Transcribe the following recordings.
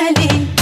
Berlin.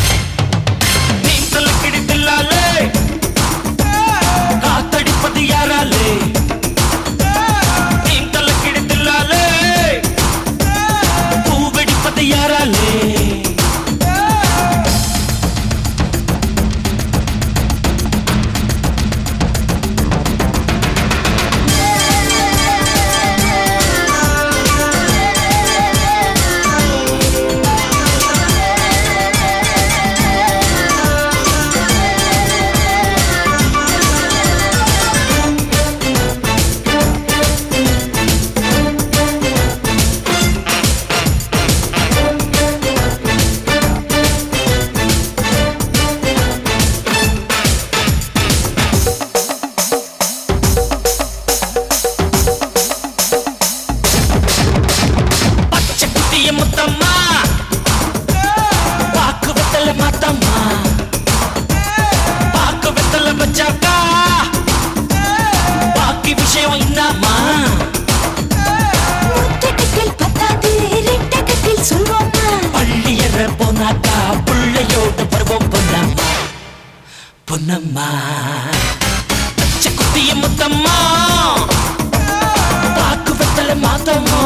பார்த்து வருவோம் பொன்னம்மா பொன்னம்மா குத்திய முத்தம்மா பாக்கு வெத்தல மாத்தம்மா